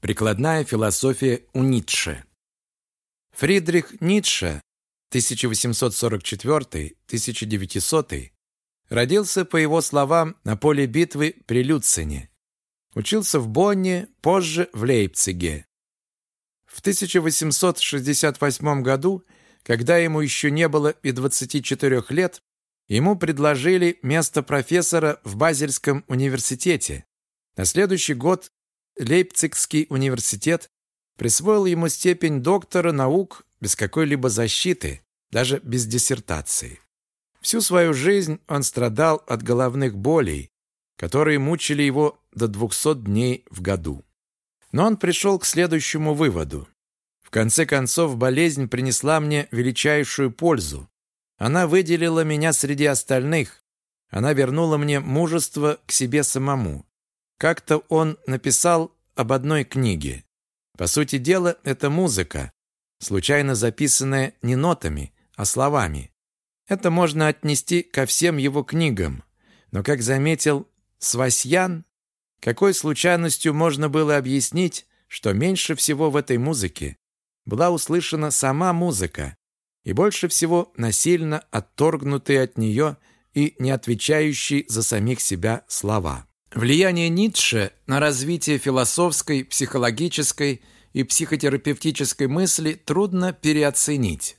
Прикладная философия у Ницше. Фридрих Ницше 1844-1900 родился, по его словам, на поле битвы при Люцине. Учился в Бонне, позже в Лейпциге. В 1868 году, когда ему еще не было и 24 лет, ему предложили место профессора в Базельском университете. На следующий год Лейпцигский университет присвоил ему степень доктора наук без какой-либо защиты, даже без диссертации. Всю свою жизнь он страдал от головных болей, которые мучили его до 200 дней в году. Но он пришел к следующему выводу. В конце концов, болезнь принесла мне величайшую пользу. Она выделила меня среди остальных. Она вернула мне мужество к себе самому. Как-то он написал об одной книге. По сути дела, это музыка, случайно записанная не нотами, а словами. Это можно отнести ко всем его книгам. Но, как заметил Свасьян, какой случайностью можно было объяснить, что меньше всего в этой музыке была услышана сама музыка, и больше всего насильно отторгнутые от нее и не отвечающие за самих себя слова. Влияние Ницше на развитие философской, психологической и психотерапевтической мысли трудно переоценить.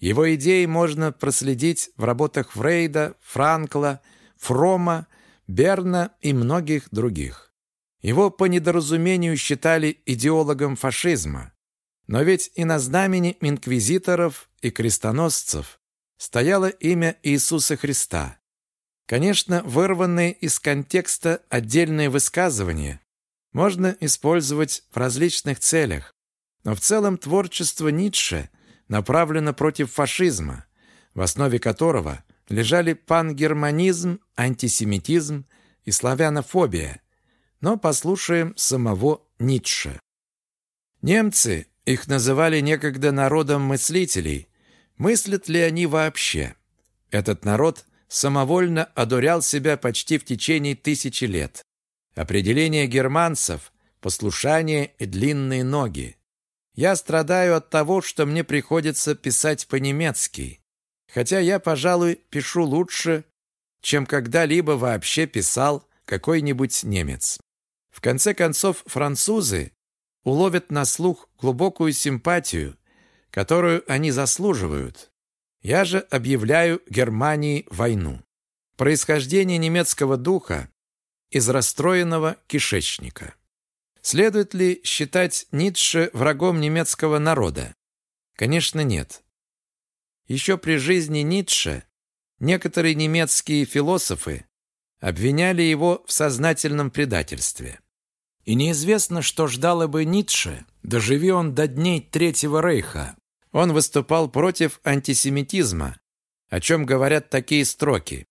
Его идеи можно проследить в работах Фрейда, Франкла, Фрома, Берна и многих других. Его по недоразумению считали идеологом фашизма. Но ведь и на знамени инквизиторов и крестоносцев стояло имя Иисуса Христа. Конечно, вырванные из контекста отдельные высказывания можно использовать в различных целях, но в целом творчество Ницше направлено против фашизма, в основе которого лежали пангерманизм, антисемитизм и славянофобия. Но послушаем самого Ницше. Немцы, их называли некогда народом мыслителей, мыслят ли они вообще? Этот народ – самовольно одурял себя почти в течение тысячи лет. Определение германцев – послушание и длинные ноги. Я страдаю от того, что мне приходится писать по-немецки, хотя я, пожалуй, пишу лучше, чем когда-либо вообще писал какой-нибудь немец. В конце концов, французы уловят на слух глубокую симпатию, которую они заслуживают. Я же объявляю Германии войну. Происхождение немецкого духа из расстроенного кишечника. Следует ли считать Ницше врагом немецкого народа? Конечно, нет. Еще при жизни Ницше некоторые немецкие философы обвиняли его в сознательном предательстве. И неизвестно, что ждало бы Ницше, доживи он до дней Третьего Рейха, он выступал против антисемитизма, о чем говорят такие строки.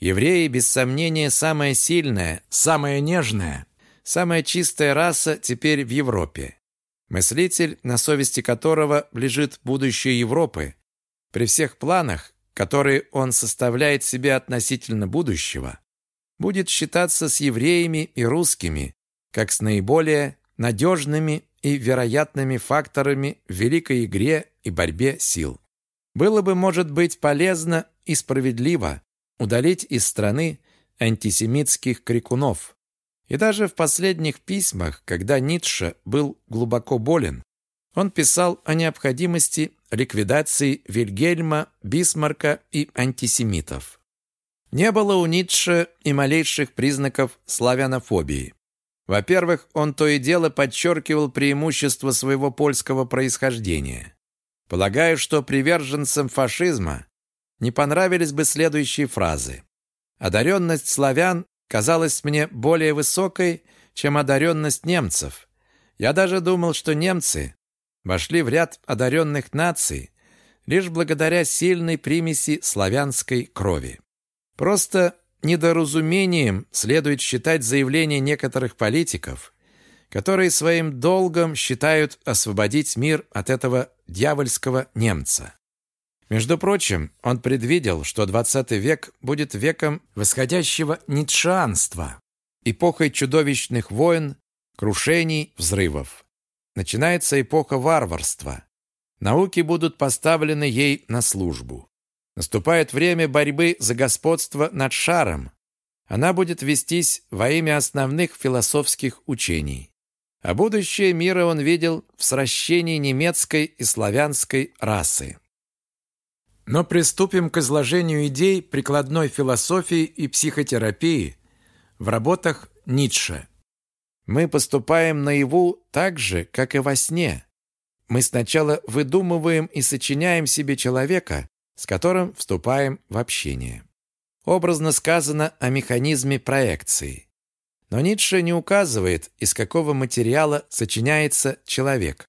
Евреи, без сомнения, самая сильная, самая нежная, самая чистая раса теперь в Европе. Мыслитель, на совести которого лежит будущее Европы, при всех планах, которые он составляет себе относительно будущего, будет считаться с евреями и русскими как с наиболее надежными и вероятными факторами в великой игре и борьбе сил. Было бы, может быть, полезно и справедливо удалить из страны антисемитских крикунов. И даже в последних письмах, когда Ницше был глубоко болен, он писал о необходимости ликвидации Вильгельма, Бисмарка и антисемитов. Не было у Ницше и малейших признаков славянофобии. Во-первых, он то и дело подчеркивал преимущество своего польского происхождения. Полагаю, что приверженцам фашизма не понравились бы следующие фразы. «Одаренность славян казалась мне более высокой, чем одаренность немцев. Я даже думал, что немцы вошли в ряд одаренных наций лишь благодаря сильной примеси славянской крови. Просто Недоразумением следует считать заявление некоторых политиков, которые своим долгом считают освободить мир от этого дьявольского немца. Между прочим, он предвидел, что XX век будет веком восходящего ницшеанства, эпохой чудовищных войн, крушений, взрывов. начинается эпоха варварства. Науки будут поставлены ей на службу. Наступает время борьбы за господство над шаром. Она будет вестись во имя основных философских учений. А будущее мира он видел в сращении немецкой и славянской расы. Но приступим к изложению идей прикладной философии и психотерапии в работах Ницше. Мы поступаем наяву так же, как и во сне. Мы сначала выдумываем и сочиняем себе человека, с которым вступаем в общение. Образно сказано о механизме проекции. Но Ницше не указывает, из какого материала сочиняется человек.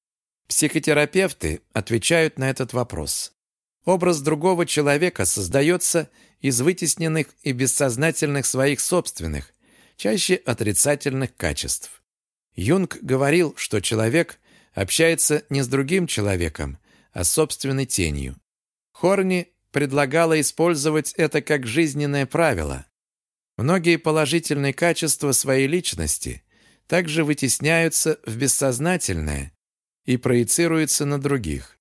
Психотерапевты отвечают на этот вопрос. Образ другого человека создается из вытесненных и бессознательных своих собственных, чаще отрицательных качеств. Юнг говорил, что человек общается не с другим человеком, а с собственной тенью. Хорни предлагала использовать это как жизненное правило. Многие положительные качества своей личности также вытесняются в бессознательное и проецируются на других.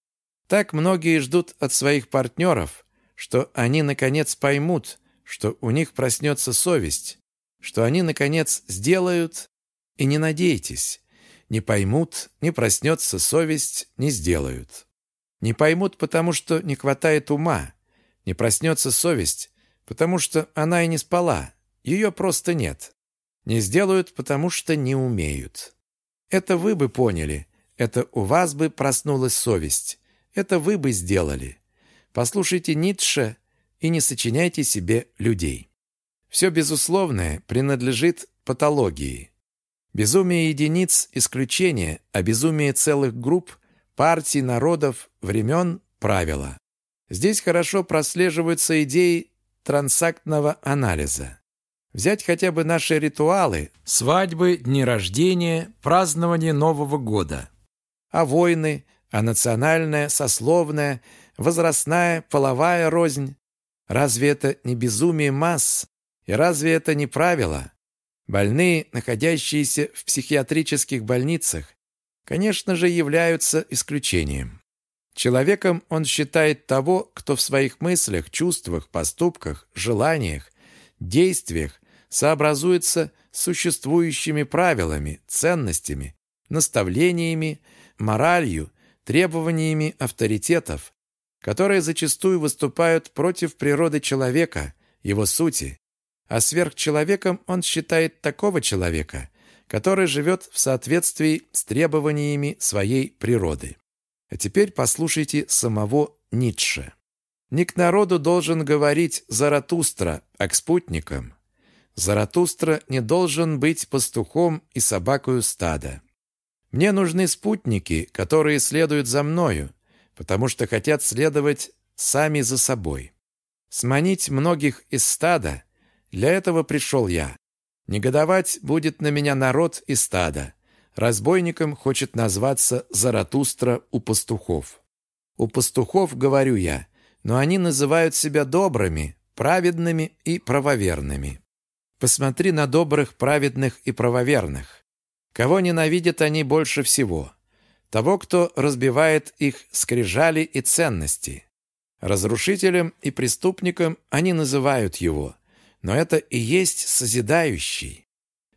Так многие ждут от своих партнеров, что они наконец поймут, что у них проснется совесть, что они наконец сделают, и не надейтесь, не поймут, не проснется совесть, не сделают. Не поймут, потому что не хватает ума, не проснется совесть, потому что она и не спала, ее просто нет. Не сделают, потому что не умеют. Это вы бы поняли. Это у вас бы проснулась совесть. Это вы бы сделали. Послушайте Ницше и не сочиняйте себе людей. Все безусловное принадлежит патологии. Безумие единиц – исключение, а безумие целых групп, партий, народов, времен – правило. Здесь хорошо прослеживаются идеи трансактного анализа. Взять хотя бы наши ритуалы, свадьбы, дни рождения, празднование Нового года. А войны, а национальная, сословная, возрастная, половая рознь. Разве это не безумие масс? И разве это не правило? Больные, находящиеся в психиатрических больницах, конечно же, являются исключением. Человеком он считает того, кто в своих мыслях, чувствах, поступках, желаниях, действиях сообразуется с существующими правилами, ценностями, наставлениями, моралью, требованиями авторитетов, которые зачастую выступают против природы человека, его сути, а сверхчеловеком он считает такого человека, который живет в соответствии с требованиями своей природы. А теперь послушайте самого Ницше. Не к народу должен говорить Заратустра, а к спутникам. Заратустра не должен быть пастухом и собакою стада. Мне нужны спутники, которые следуют за мною, потому что хотят следовать сами за собой. Сманить многих из стада – для этого пришел я. Негодовать будет на меня народ и стадо. Разбойником хочет назваться Заратустра у пастухов. У пастухов, говорю я, но они называют себя добрыми, праведными и правоверными. Посмотри на добрых, праведных и правоверных. Кого ненавидят они больше всего? Того, кто разбивает их скрижали и ценности. Разрушителем и преступником они называют его, но это и есть созидающий.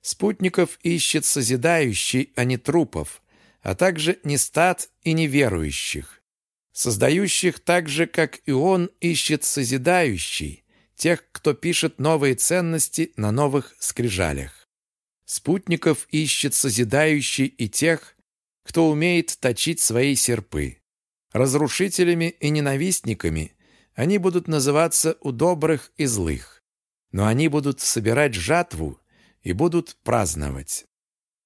Спутников ищет созидающий, а не трупов, а также не стад и неверующих. Создающих так же, как и он, ищет созидающий, тех, кто пишет новые ценности на новых скрижалях. Спутников ищет созидающий и тех, кто умеет точить свои серпы. Разрушителями и ненавистниками они будут называться у добрых и злых. Но они будут собирать жатву и будут праздновать.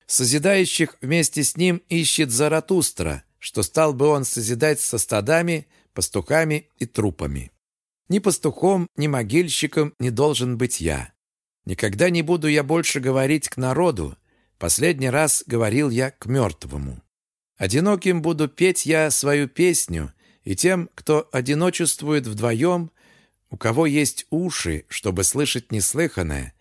Созидающих вместе с ним ищет Заратустра, что стал бы он созидать со стадами, пастухами и трупами. Ни пастухом, ни могильщиком не должен быть я. Никогда не буду я больше говорить к народу. Последний раз говорил я к мертвому. Одиноким буду петь я свою песню, и тем, кто одиночествует вдвоем, у кого есть уши, чтобы слышать неслыханное,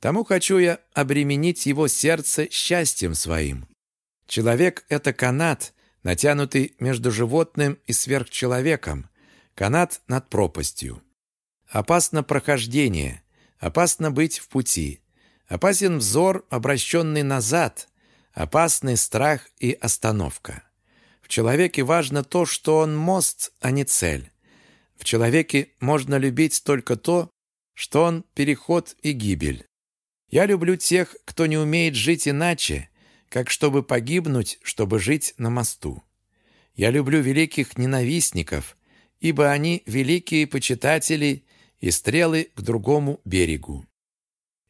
тому хочу я обременить его сердце счастьем своим. Человек – это канат, натянутый между животным и сверхчеловеком, канат над пропастью. Опасно прохождение, опасно быть в пути, опасен взор, обращенный назад, опасный страх и остановка. В человеке важно то, что он мост, а не цель. В человеке можно любить только то, что он переход и гибель. Я люблю тех, кто не умеет жить иначе, как чтобы погибнуть, чтобы жить на мосту. Я люблю великих ненавистников, ибо они великие почитатели и стрелы к другому берегу.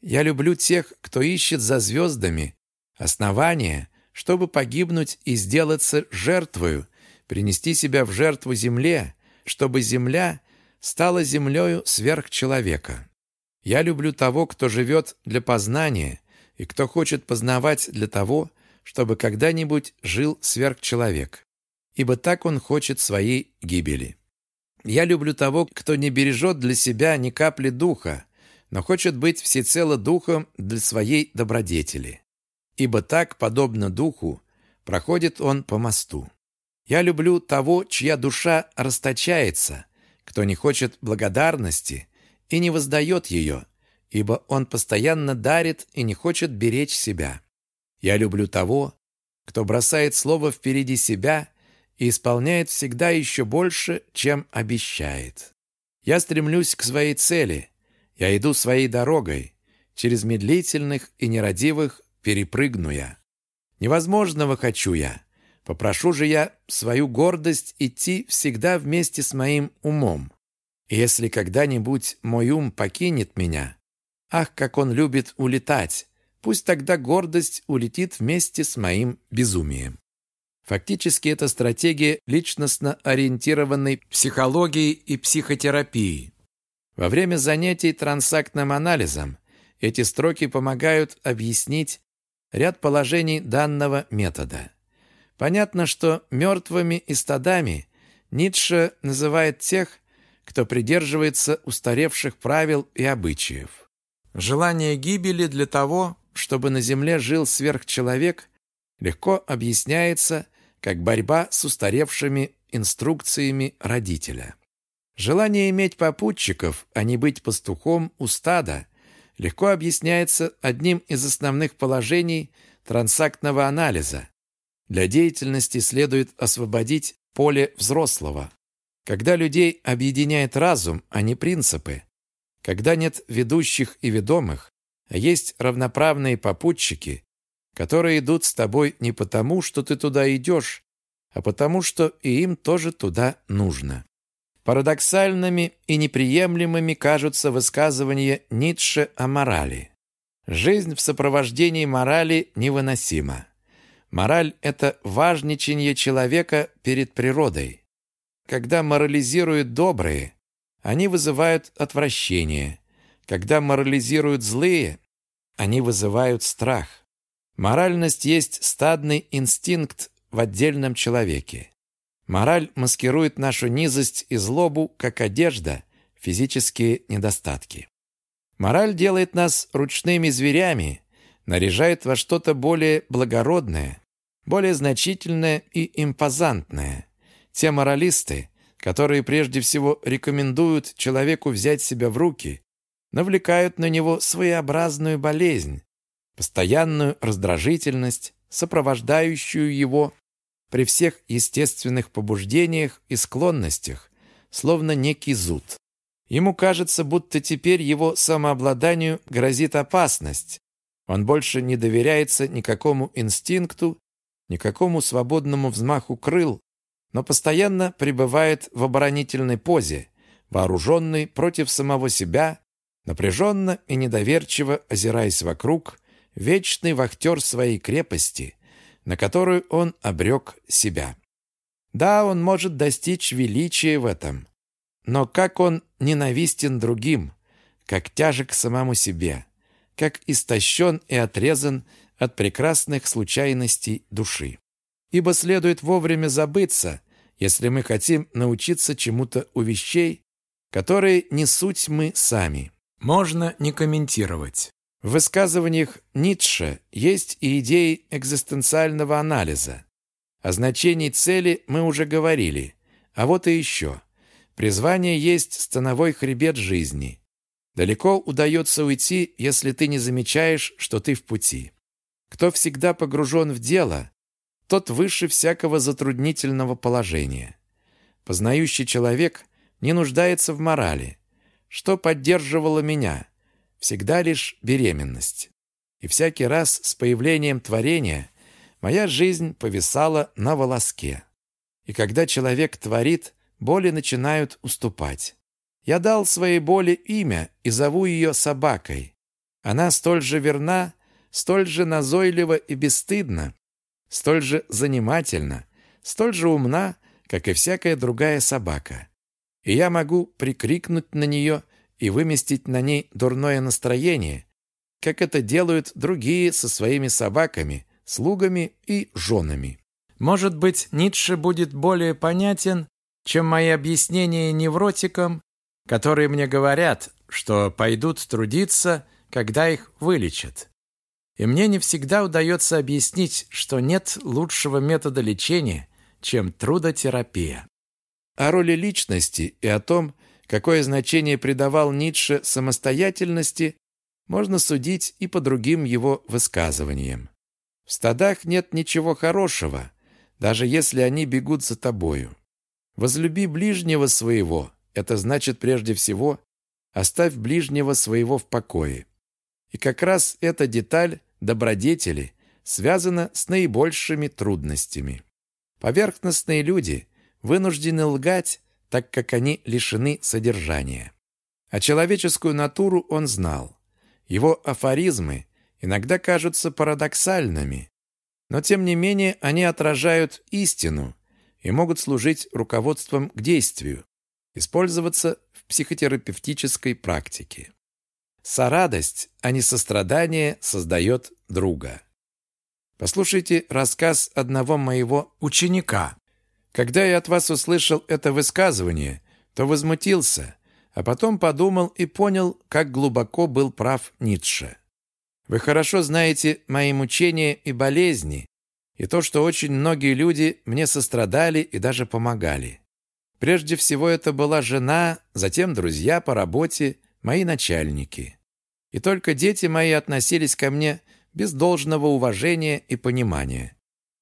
Я люблю тех, кто ищет за звездами основания, чтобы погибнуть и сделаться жертвою, принести себя в жертву земле, чтобы земля стала землею сверхчеловека. Я люблю того, кто живет для познания и кто хочет познавать для того, чтобы когда-нибудь жил сверхчеловек, ибо так он хочет своей гибели. Я люблю того, кто не бережет для себя ни капли духа, но хочет быть всецело духом для своей добродетели. Ибо так, подобно духу, проходит он по мосту. Я люблю того, чья душа расточается, кто не хочет благодарности и не воздает ее, ибо он постоянно дарит и не хочет беречь себя. Я люблю того, кто бросает слово впереди себя и исполняет всегда еще больше, чем обещает. Я стремлюсь к своей цели. Я иду своей дорогой. Через медлительных и нерадивых перепрыгну я. Невозможного хочу я. Попрошу же я свою гордость идти всегда вместе с моим умом. Если когда-нибудь мой ум покинет меня, ах, как он любит улетать, пусть тогда гордость улетит вместе с моим безумием. Фактически это стратегия личностно ориентированной психологии и психотерапии. Во время занятий трансактным анализом эти строки помогают объяснить ряд положений данного метода. Понятно, что мертвыми и стадами Ницше называет тех, кто придерживается устаревших правил и обычаев. Желание гибели для того, чтобы на земле жил сверхчеловек, легко объясняется – как борьба с устаревшими инструкциями родителя. Желание иметь попутчиков, а не быть пастухом у стада, легко объясняется одним из основных положений трансактного анализа. Для деятельности следует освободить поле взрослого. Когда людей объединяет разум, а не принципы, когда нет ведущих и ведомых, а есть равноправные попутчики, которые идут с тобой не потому, что ты туда идешь, а потому, что и им тоже туда нужно. Парадоксальными и неприемлемыми кажутся высказывания Ницше о морали. Жизнь в сопровождении морали невыносима. Мораль – это важничание человека перед природой. Когда морализируют добрые, они вызывают отвращение. Когда морализируют злые, они вызывают страх. Моральность есть стадный инстинкт в отдельном человеке. Мораль маскирует нашу низость и злобу, как одежда, физические недостатки. Мораль делает нас ручными зверями, наряжает во что-то более благородное, более значительное и импозантное. Те моралисты, которые прежде всего рекомендуют человеку взять себя в руки, навлекают на него своеобразную болезнь, постоянную раздражительность, сопровождающую его при всех естественных побуждениях и склонностях, словно некий зуд. Ему кажется, будто теперь его самообладанию грозит опасность. Он больше не доверяется никакому инстинкту, никакому свободному взмаху крыл, но постоянно пребывает в оборонительной позе, вооруженный против самого себя, напряженно и недоверчиво озираясь вокруг вечный вахтер своей крепости, на которую он обрек себя. Да, он может достичь величия в этом, но как он ненавистен другим, как тяжек самому себе, как истощен и отрезан от прекрасных случайностей души. Ибо следует вовремя забыться, если мы хотим научиться чему-то у вещей, которые не суть мы сами. Можно не комментировать. В высказываниях Ницше есть и идеи экзистенциального анализа. О значении цели мы уже говорили. А вот и еще. Призвание есть становой хребет жизни. Далеко удается уйти, если ты не замечаешь, что ты в пути. Кто всегда погружен в дело, тот выше всякого затруднительного положения. Познающий человек не нуждается в морали. Что поддерживало меня? Всегда лишь беременность. И всякий раз с появлением творения моя жизнь повисала на волоске. И когда человек творит, боли начинают уступать. Я дал своей боли имя и зову ее собакой. Она столь же верна, столь же назойлива и бесстыдна, столь же занимательна, столь же умна, как и всякая другая собака. И я могу прикрикнуть на нее и выместить на ней дурное настроение, как это делают другие со своими собаками, слугами и женами. Может быть, Ницше будет более понятен, чем мои объяснения невротикам которые мне говорят, что пойдут трудиться, когда их вылечат. И мне не всегда удается объяснить, что нет лучшего метода лечения, чем трудотерапия. О роли личности и о том, какое значение придавал Ницше самостоятельности, можно судить и по другим его высказываниям. В стадах нет ничего хорошего, даже если они бегут за тобою. Возлюби ближнего своего, это значит прежде всего оставь ближнего своего в покое. И как раз эта деталь добродетели связана с наибольшими трудностями. Поверхностные люди вынуждены лгать, так как они лишены содержания. А человеческую натуру он знал. Его афоризмы иногда кажутся парадоксальными, но тем не менее они отражают истину и могут служить руководством к действию, использоваться в психотерапевтической практике. Сорадость, а не сострадание, создает друга. Послушайте рассказ одного моего ученика. Когда я от вас услышал это высказывание, то возмутился, а потом подумал и понял, как глубоко был прав Ницше. Вы хорошо знаете мои мучения и болезни, и то, что очень многие люди мне сострадали и даже помогали. Прежде всего это была жена, затем друзья по работе, мои начальники. И только дети мои относились ко мне без должного уважения и понимания.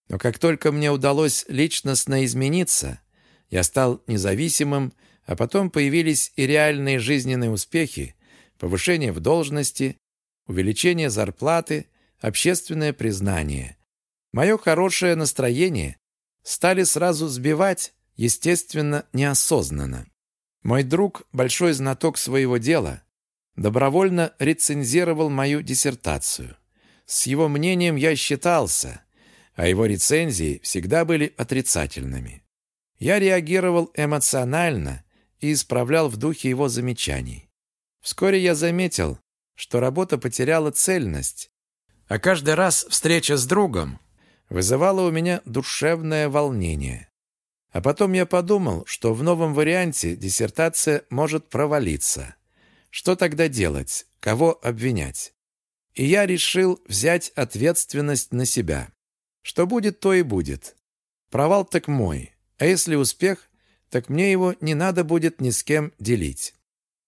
Но как только мне удалось личностно измениться, я стал независимым, а потом появились и реальные жизненные успехи, повышение в должности, увеличение зарплаты, общественное признание. Мое хорошее настроение стали сразу сбивать, естественно, неосознанно. Мой друг, большой знаток своего дела, добровольно рецензировал мою диссертацию. С его мнением я считался, а его рецензии всегда были отрицательными. Я реагировал эмоционально и исправлял в духе его замечаний. Вскоре я заметил, что работа потеряла цельность, а каждый раз встреча с другом вызывала у меня душевное волнение. А потом я подумал, что в новом варианте диссертация может провалиться. Что тогда делать? Кого обвинять? И я решил взять ответственность на себя. Что будет, то и будет. Провал так мой. А если успех, так мне его не надо будет ни с кем делить.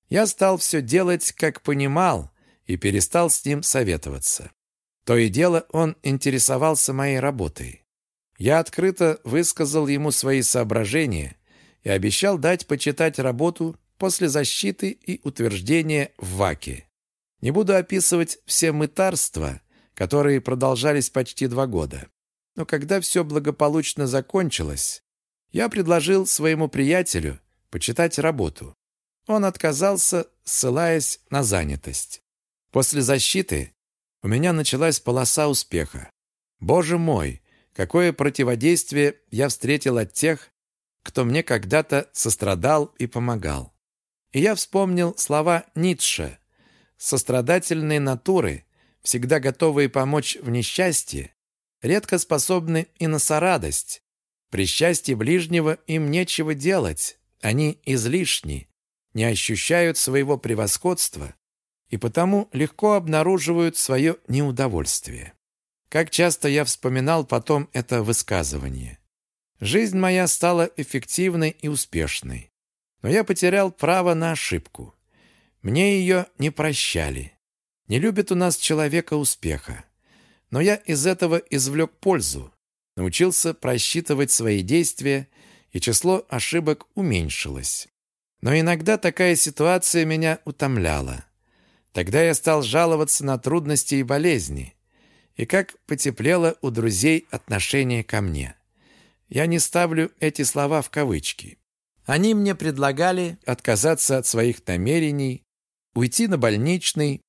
Я стал все делать, как понимал, и перестал с ним советоваться. То и дело он интересовался моей работой. Я открыто высказал ему свои соображения и обещал дать почитать работу после защиты и утверждения в ВАКе. Не буду описывать все мытарства, которые продолжались почти два года. Но когда все благополучно закончилось, я предложил своему приятелю почитать работу. Он отказался, ссылаясь на занятость. После защиты у меня началась полоса успеха. Боже мой, какое противодействие я встретил от тех, кто мне когда-то сострадал и помогал. И я вспомнил слова Ницше. Сострадательные натуры, всегда готовые помочь в несчастье, редко способны и на сорадость. При счастье ближнего им нечего делать, они излишни, не ощущают своего превосходства и потому легко обнаруживают свое неудовольствие. Как часто я вспоминал потом это высказывание. Жизнь моя стала эффективной и успешной. Но я потерял право на ошибку. Мне ее не прощали. Не любит у нас человека успеха. Но я из этого извлек пользу. Научился просчитывать свои действия, и число ошибок уменьшилось. Но иногда такая ситуация меня утомляла. Тогда я стал жаловаться на трудности и болезни. И как потеплело у друзей отношение ко мне. Я не ставлю эти слова в кавычки. Они мне предлагали отказаться от своих намерений, уйти на больничный,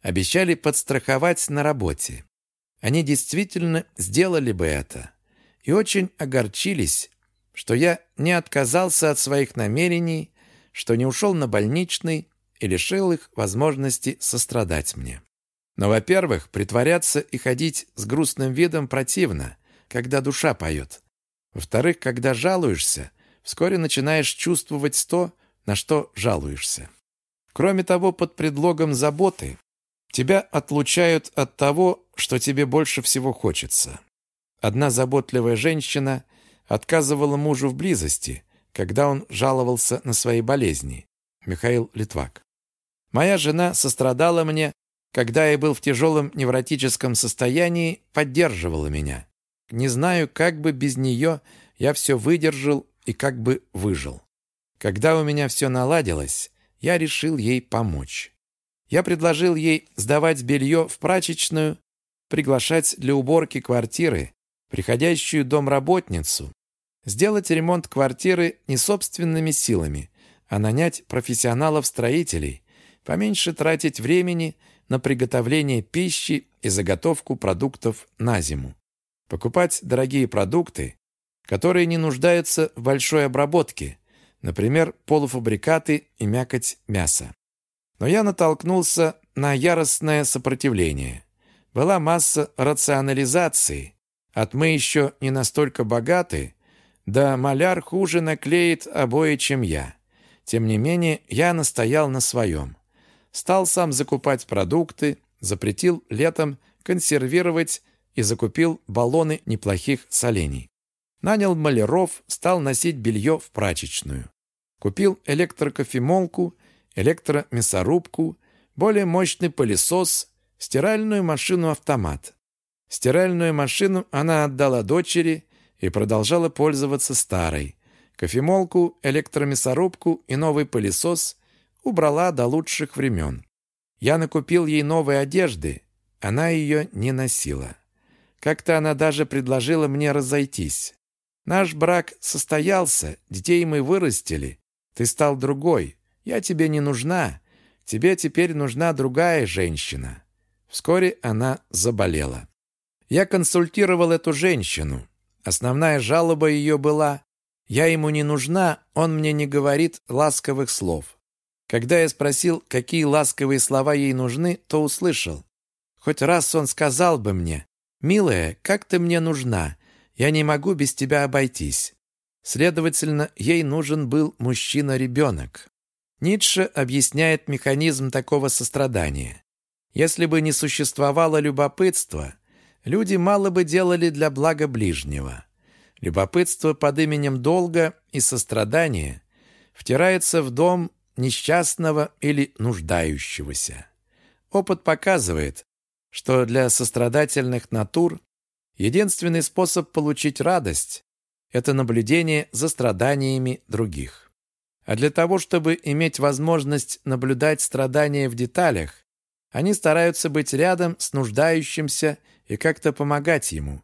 обещали подстраховать на работе. Они действительно сделали бы это и очень огорчились, что я не отказался от своих намерений, что не ушел на больничный и лишил их возможности сострадать мне. Но, во-первых, притворяться и ходить с грустным видом противно, когда душа поет. Во-вторых, когда жалуешься, вскоре начинаешь чувствовать то, на что жалуешься. Кроме того, под предлогом заботы тебя отлучают от того, что тебе больше всего хочется. Одна заботливая женщина отказывала мужу в близости, когда он жаловался на свои болезни. Михаил Литвак. Моя жена сострадала мне, когда я был в тяжелом невротическом состоянии, поддерживала меня. Не знаю, как бы без нее я все выдержал и как бы выжил. Когда у меня все наладилось, я решил ей помочь. Я предложил ей сдавать белье в прачечную, приглашать для уборки квартиры приходящую домработницу, сделать ремонт квартиры не собственными силами, а нанять профессионалов-строителей, поменьше тратить времени на приготовление пищи и заготовку продуктов на зиму. Покупать дорогие продукты, которые не нуждаются в большой обработке, например, полуфабрикаты и мякоть мяса. Но я натолкнулся на яростное сопротивление. Была масса рационализации. От мы еще не настолько богаты, да маляр хуже наклеит обои, чем я. Тем не менее, я настоял на своем. Стал сам закупать продукты, запретил летом консервировать и закупил баллоны неплохих солений. Нанял маляров, стал носить белье в прачечную. Купил электрокофемолку, электромясорубку, более мощный пылесос, стиральную машину-автомат. Стиральную машину она отдала дочери и продолжала пользоваться старой. Кофемолку, электромясорубку и новый пылесос убрала до лучших времен. Я накупил ей новой одежды, она ее не носила. Как-то она даже предложила мне разойтись. Наш брак состоялся, детей мы вырастили. Ты стал другой. Я тебе не нужна. Тебе теперь нужна другая женщина. Вскоре она заболела. Я консультировал эту женщину. Основная жалоба ее была «Я ему не нужна, он мне не говорит ласковых слов». Когда я спросил, какие ласковые слова ей нужны, то услышал. Хоть раз он сказал бы мне «Милая, как ты мне нужна? Я не могу без тебя обойтись». Следовательно, ей нужен был мужчина-ребенок. Ницше объясняет механизм такого сострадания. Если бы не существовало любопытства, люди мало бы делали для блага ближнего. Любопытство под именем долга и сострадания втирается в дом несчастного или нуждающегося. Опыт показывает, что для сострадательных натур единственный способ получить радость – это наблюдение за страданиями других. А для того, чтобы иметь возможность наблюдать страдания в деталях, они стараются быть рядом с нуждающимся и как-то помогать ему.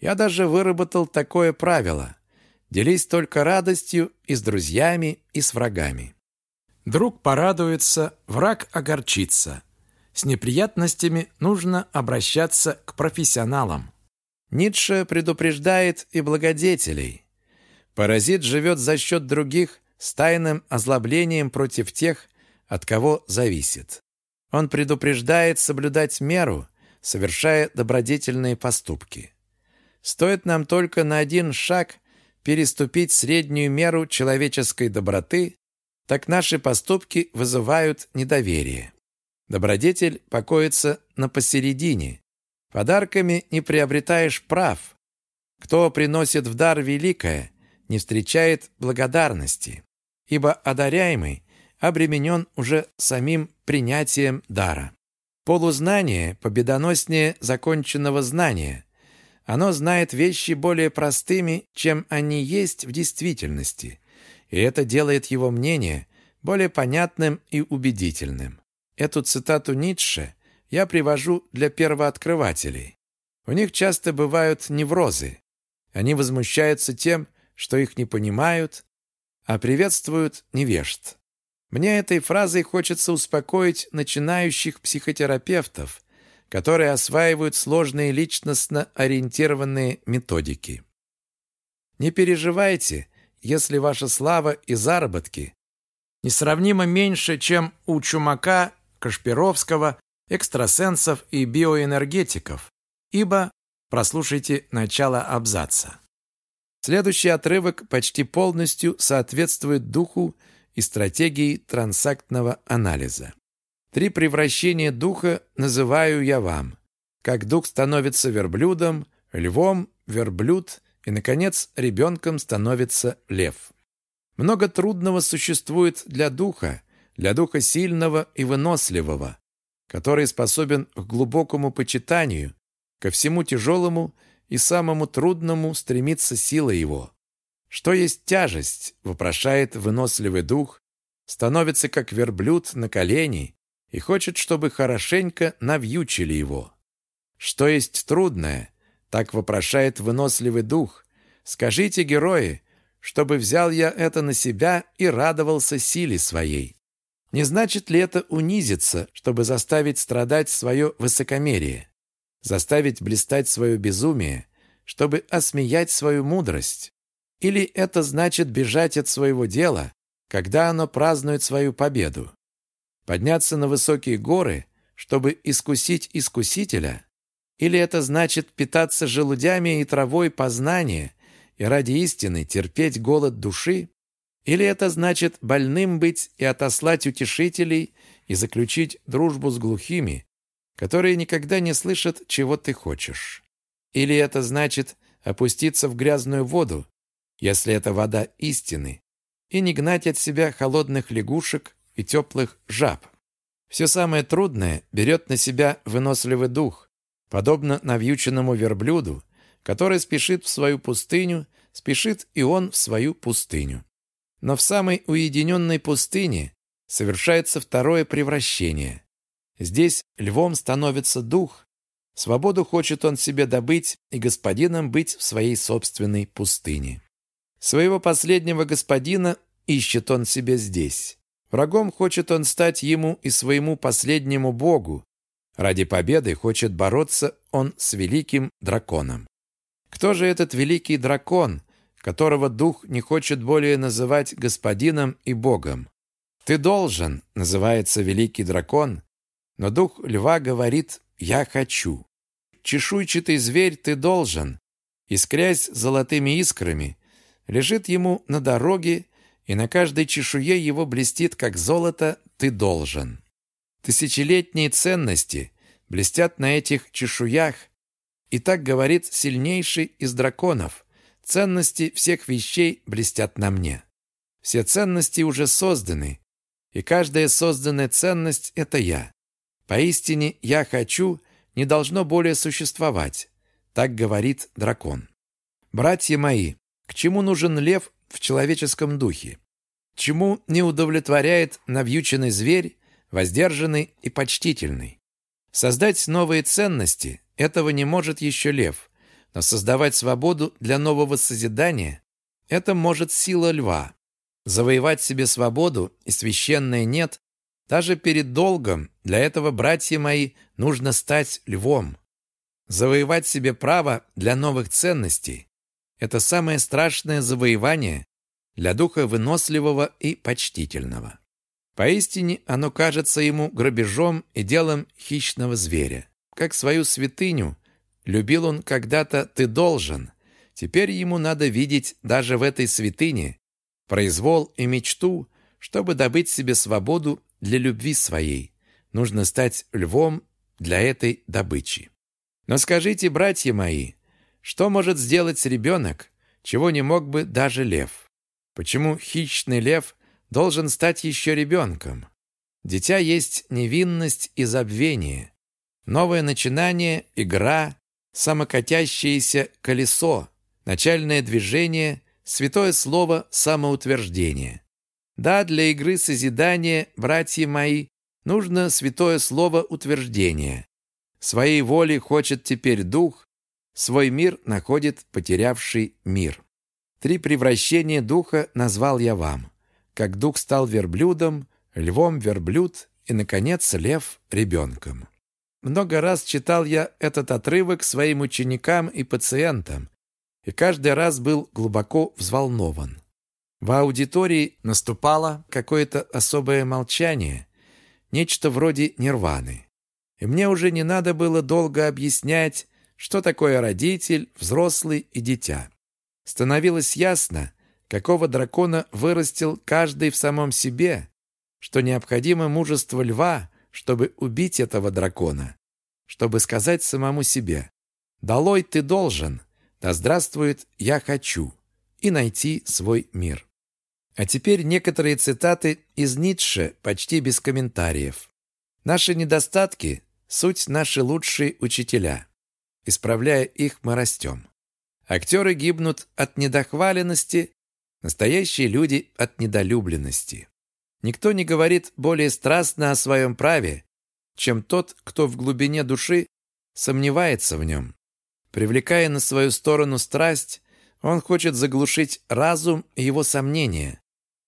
Я даже выработал такое правило – делись только радостью и с друзьями, и с врагами. Друг порадуется, враг огорчится. С неприятностями нужно обращаться к профессионалам. Ницше предупреждает и благодетелей. Паразит живет за счет других с тайным озлоблением против тех, от кого зависит. Он предупреждает соблюдать меру, совершая добродетельные поступки. Стоит нам только на один шаг переступить среднюю меру человеческой доброты, так наши поступки вызывают недоверие. Добродетель покоится на посередине. Подарками не приобретаешь прав. Кто приносит в дар великое, не встречает благодарности, ибо одаряемый обременен уже самим принятием дара. Полузнание победоноснее законченного знания. Оно знает вещи более простыми, чем они есть в действительности, и это делает его мнение более понятным и убедительным. Эту цитату Ницше я привожу для первооткрывателей. У них часто бывают неврозы. Они возмущаются тем, что их не понимают, а приветствуют невежд. Мне этой фразой хочется успокоить начинающих психотерапевтов, которые осваивают сложные личностно ориентированные методики. Не переживайте, если ваша слава и заработки несравнимо меньше, чем у Чумака, Кашпировского, экстрасенсов и биоэнергетиков, ибо прослушайте начало абзаца. Следующий отрывок почти полностью соответствует духу и стратегии трансактного анализа. Три превращения духа называю я вам. Как дух становится верблюдом, львом, верблюд и, наконец, ребенком становится лев. Много трудного существует для духа, для духа сильного и выносливого, который способен к глубокому почитанию, ко всему тяжелому и самому трудному стремится сила его. Что есть тяжесть, вопрошает выносливый дух, становится как верблюд на колени и хочет, чтобы хорошенько навьючили его. Что есть трудное, так вопрошает выносливый дух. Скажите, герои, чтобы взял я это на себя и радовался силе своей. Не значит ли это унизиться, чтобы заставить страдать свое высокомерие, заставить блистать свое безумие, чтобы осмеять свою мудрость? Или это значит бежать от своего дела, когда оно празднует свою победу? Подняться на высокие горы, чтобы искусить искусителя? Или это значит питаться желудями и травой познания и ради истины терпеть голод души? Или это значит больным быть и отослать утешителей и заключить дружбу с глухими, которые никогда не слышат, чего ты хочешь? Или это значит опуститься в грязную воду, если это вода истины, и не гнать от себя холодных лягушек и теплых жаб? Все самое трудное берет на себя выносливый дух, подобно навьюченному верблюду, который спешит в свою пустыню, спешит и он в свою пустыню. Но в самой уединенной пустыне совершается второе превращение. Здесь львом становится дух, свободу хочет он себе добыть и господином быть в своей собственной пустыне. Своего последнего господина ищет он себе здесь. Врагом хочет он стать ему и своему последнему богу. Ради победы хочет бороться он с великим драконом. Кто же этот великий дракон, которого дух не хочет более называть господином и богом. «Ты должен», — называется великий дракон, но дух льва говорит «я хочу». Чешуйчатый зверь ты должен, искрясь золотыми искрами, лежит ему на дороге, и на каждой чешуе его блестит, как золото, ты должен. Тысячелетние ценности блестят на этих чешуях, и так говорит сильнейший из драконов, Ценности всех вещей блестят на мне. Все ценности уже созданы, и каждая созданная ценность — это я. Поистине «я хочу» не должно более существовать. Так говорит дракон. Братья мои, к чему нужен лев в человеческом духе? Чему не удовлетворяет навьюченный зверь, воздержанный и почтительный? Создать новые ценности – этого не может еще лев. Но создавать свободу для нового созидания – это может сила льва. Завоевать себе свободу и священное «нет» даже перед долгом для этого, братья мои, нужно стать львом. Завоевать себе право для новых ценностей – это самое страшное завоевание для духа выносливого и почтительного. Поистине оно кажется ему грабежом и делом хищного зверя. Как свою святыню Любил он когда-то «ты должен». Теперь ему надо видеть даже в этой святыне произвол и мечту, чтобы добыть себе свободу для любви своей, нужно стать львом для этой добычи. Но скажите, братья мои, что может сделать ребенок, чего не мог бы даже лев? Почему хищный лев должен стать еще ребенком? Дитя есть невинность и забвение. Новое начинание, игра, самокатящееся колесо, начальное движение, святое слово самоутверждение. Да, для игры созидания, братья мои, нужно святое слово утверждения. Своей воли хочет теперь дух, свой мир находит потерявший мир. Три превращения духа назвал я вам. Как дух стал верблюдом, львом верблюд и, наконец, лев ребенком. Много раз читал я этот отрывок своим ученикам и пациентам, и каждый раз был глубоко взволнован. В аудитории наступало какое-то особое молчание, нечто вроде нирваны. И мне уже не надо было долго объяснять, что такое родитель, взрослый и дитя. Становилось ясно, какого дракона вырастил каждый в самом себе, что необходимо мужество льва, чтобы убить этого дракона, чтобы сказать самому себе «Долой ты должен, да здравствует я хочу» и найти свой мир. А теперь некоторые цитаты из Ницше почти без комментариев. Наши недостатки – суть наши лучшие учителя. Исправляя их, мы растем. Актеры гибнут от недохваленности, настоящие люди – от недолюбленности. Никто не говорит более страстно о своем праве, чем тот, кто в глубине души сомневается в нем. Привлекая на свою сторону страсть, он хочет заглушить разум и его сомнения,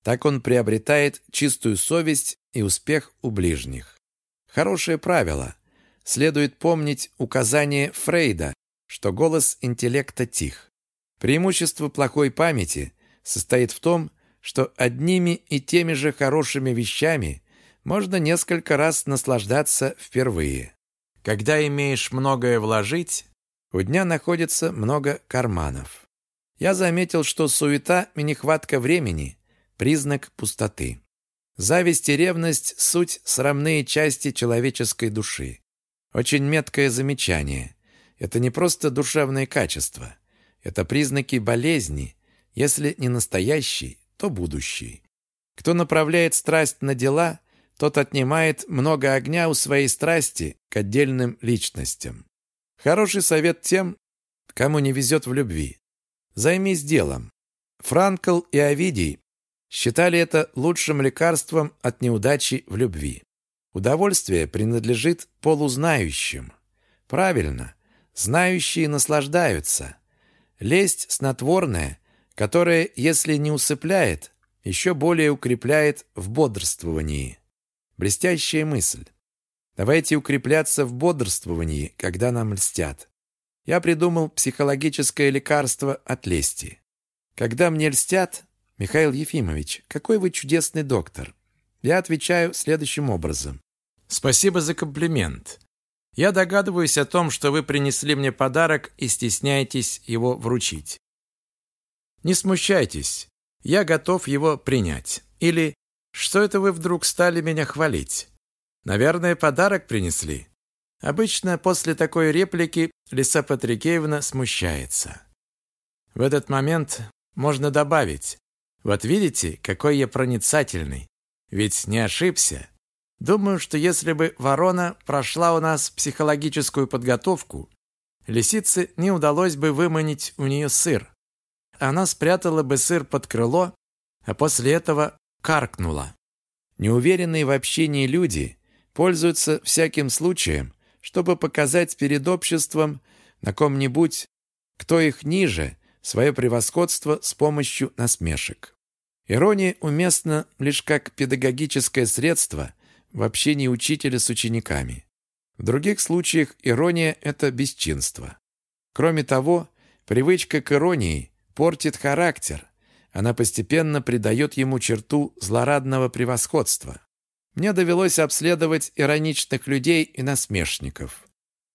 так он приобретает чистую совесть и успех у ближних. Хорошее правило. Следует помнить указание Фрейда, что голос интеллекта тих. Преимущество плохой памяти состоит в том, что одними и теми же хорошими вещами можно несколько раз наслаждаться впервые. Когда имеешь многое вложить, у дня находится много карманов. Я заметил, что суета и нехватка времени признак пустоты. Зависть и ревность – суть срамные части человеческой души. Очень меткое замечание. Это не просто душевные качества. Это признаки болезни, если не настоящий, то будущий. Кто направляет страсть на дела, тот отнимает много огня у своей страсти к отдельным личностям. Хороший совет тем, кому не везет в любви. Займись делом. Франкл и Овидий считали это лучшим лекарством от неудачи в любви. Удовольствие принадлежит полузнающим. Правильно, знающие наслаждаются. Лесть снотворная, которая, если не усыпляет, еще более укрепляет в бодрствовании. Блестящая мысль. Давайте укрепляться в бодрствовании, когда нам льстят. Я придумал психологическое лекарство от лести. Когда мне льстят, «Михаил Ефимович, какой вы чудесный доктор!» Я отвечаю следующим образом. «Спасибо за комплимент. Я догадываюсь о том, что вы принесли мне подарок и стесняетесь его вручить. Не смущайтесь, я готов его принять. Или что это вы вдруг стали меня хвалить? Наверное, подарок принесли?» Обычно после такой реплики Лиса Патрикеевна смущается. В этот момент можно добавить вот видите, какой я проницательный. Ведь не ошибся. Думаю, что если бы ворона прошла у нас психологическую подготовку, лисице не удалось бы выманить у нее сыр. Она спрятала бы сыр под крыло, а после этого каркнула. Неуверенные в общении люди пользуются всяким случаем, чтобы показать перед обществом на ком-нибудь, кто их ниже, свое превосходство с помощью насмешек. Ирония уместна лишь как педагогическое средство в общении учителя с учениками. В других случаях ирония – это бесчинство. Кроме того, привычка к иронии портит характер. Она постепенно придает ему черту злорадного превосходства. Мне довелось обследовать ироничных людей и насмешников.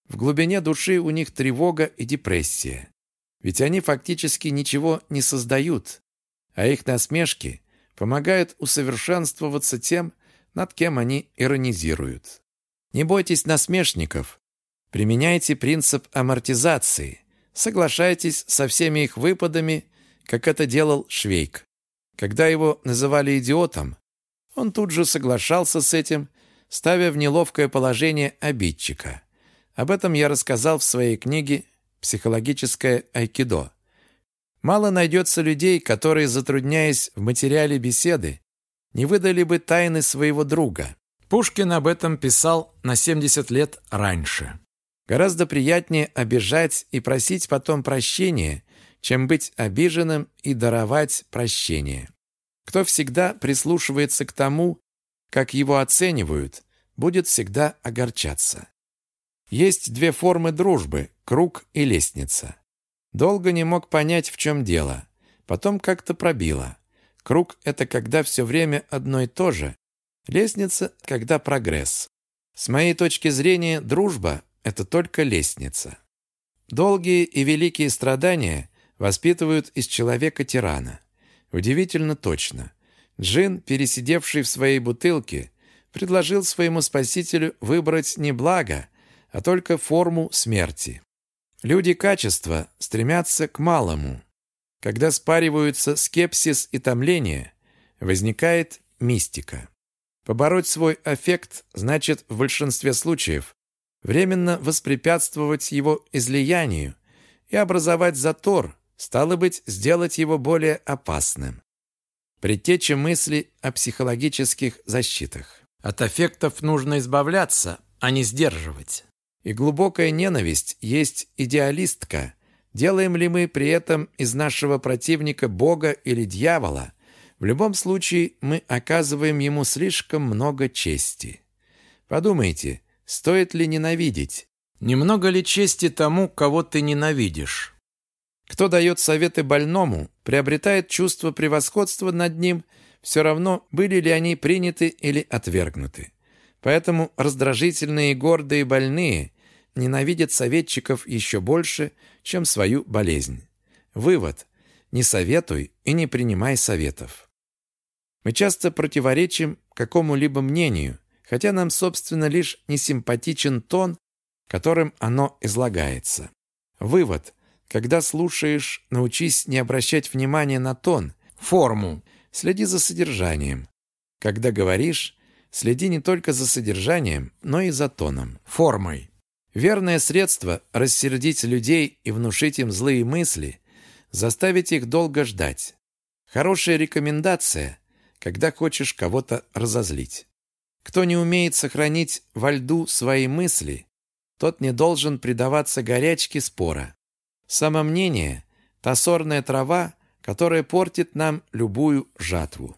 В глубине души у них тревога и депрессия. Ведь они фактически ничего не создают, а их насмешки помогают усовершенствоваться тем, над кем они иронизируют. Не бойтесь насмешников. Применяйте принцип амортизации. Соглашайтесь со всеми их выпадами, как это делал Швейк. Когда его называли идиотом, он тут же соглашался с этим, ставя в неловкое положение обидчика. Об этом я рассказал в своей книге «Психологическое айкидо». Мало найдется людей, которые, затрудняясь в материале беседы, не выдали бы тайны своего друга. Пушкин об этом писал на 70 лет раньше. Гораздо приятнее обижать и просить потом прощения, чем быть обиженным и даровать прощение. Кто всегда прислушивается к тому, как его оценивают, будет всегда огорчаться. Есть две формы дружбы – круг и лестница. Долго не мог понять, в чем дело. Потом как-то пробило. Круг – это когда все время одно и то же. Лестница – когда прогресс. С моей точки зрения, дружба – это только лестница. Долгие и великие страдания воспитывают из человека тирана. Удивительно точно. Джин, пересидевший в своей бутылке, предложил своему спасителю выбрать не благо, а только форму смерти. Люди качества стремятся к малому. Когда спариваются скепсис и томление, возникает мистика. Побороть свой аффект значит в большинстве случаев временно воспрепятствовать его излиянию и образовать затор, стало быть, сделать его более опасным. Предтеча мысли о психологических защитах. От аффектов нужно избавляться, а не сдерживать. И глубокая ненависть есть идеалистка. Делаем ли мы при этом из нашего противника Бога или дьявола, в любом случае мы оказываем ему слишком много чести. Подумайте, стоит ли ненавидеть? Немного ли чести тому, кого ты ненавидишь? Кто дает советы больному, приобретает чувство превосходства над ним, все равно, были ли они приняты или отвергнуты. Поэтому раздражительные, гордые больные ненавидят советчиков еще больше, чем свою болезнь. Вывод. Не советуй и не принимай советов. Мы часто противоречим какому-либо мнению, хотя нам, собственно, лишь несимпатичен тон, которым оно излагается. Вывод. Когда слушаешь, научись не обращать внимания на тон, форму, следи за содержанием. Когда говоришь, следи не только за содержанием, но и за тоном, формой. Верное средство – рассердить людей и внушить им злые мысли, заставить их долго ждать. Хорошая рекомендация, когда хочешь кого-то разозлить. Кто не умеет сохранить во льду свои мысли, тот не должен предаваться горячке спора. Самомнение – та сорная трава, которая портит нам любую жатву.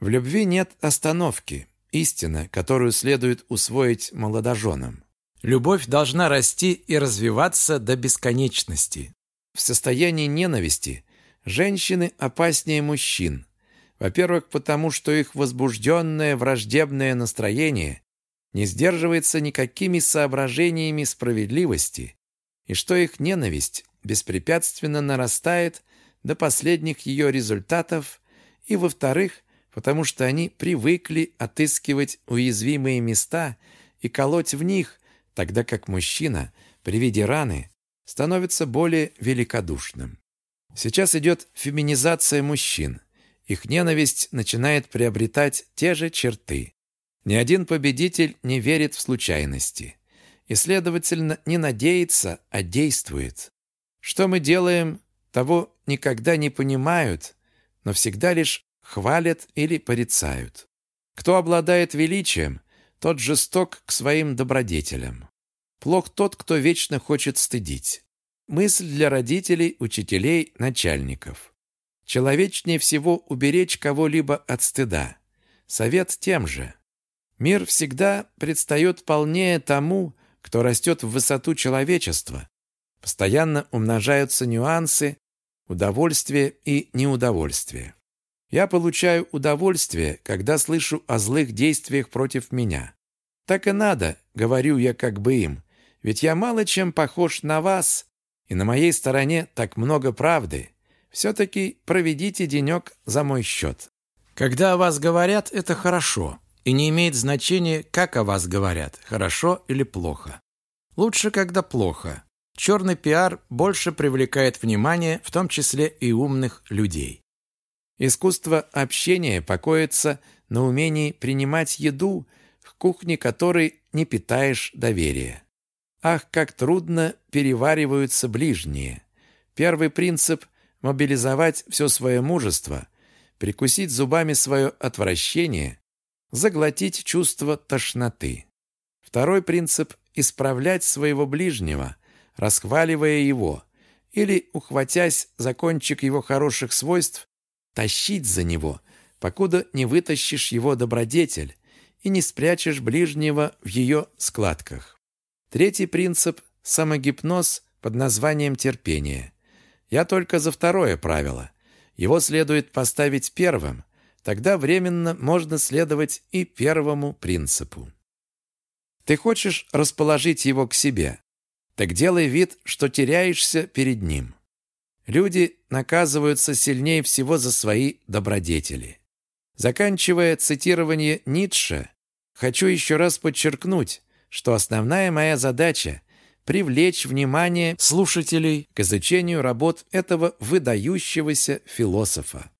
В любви нет остановки, истина, которую следует усвоить молодоженам. Любовь должна расти и развиваться до бесконечности. В состоянии ненависти женщины опаснее мужчин. Во-первых, потому что их возбужденное враждебное настроение не сдерживается никакими соображениями справедливости, и что их ненависть беспрепятственно нарастает до последних ее результатов, и, во-вторых, потому что они привыкли отыскивать уязвимые места и колоть в них, тогда как мужчина при виде раны становится более великодушным. Сейчас идет феминизация мужчин. Их ненависть начинает приобретать те же черты. Ни один победитель не верит в случайности и, следовательно, не надеется, а действует. Что мы делаем, того никогда не понимают, но всегда лишь хвалят или порицают. Кто обладает величием, тот жесток к своим добродетелям. Плох тот, кто вечно хочет стыдить. Мысль для родителей, учителей, начальников. Человечнее всего уберечь кого-либо от стыда. Совет тем же. Мир всегда предстает полнее тому, кто растет в высоту человечества, Постоянно умножаются нюансы, удовольствие и неудовольствие. Я получаю удовольствие, когда слышу о злых действиях против меня. Так и надо, говорю я как бы им, ведь я мало чем похож на вас, и на моей стороне так много правды. Все-таки проведите денек за мой счет. Когда о вас говорят, это хорошо, и не имеет значения, как о вас говорят, хорошо или плохо. Лучше, когда плохо. Черный пиар больше привлекает внимание, в том числе и умных людей. Искусство общения покоится на умении принимать еду, к кухне которой не питаешь доверия. Ах, как трудно перевариваются ближние. Первый принцип – мобилизовать все свое мужество, прикусить зубами свое отвращение, заглотить чувство тошноты. Второй принцип – исправлять своего ближнего, расхваливая его, или, ухватясь за кончик его хороших свойств, тащить за него, покуда не вытащишь его добродетель и не спрячешь ближнего в ее складках. Третий принцип – самогипноз под названием терпение. Я только за второе правило. Его следует поставить первым, тогда временно можно следовать и первому принципу. Ты хочешь расположить его к себе, так делай вид, что теряешься перед ним. Люди наказываются сильнее всего за свои добродетели. Заканчивая цитирование Ницше, хочу еще раз подчеркнуть, что основная моя задача – привлечь внимание слушателей к изучению работ этого выдающегося философа.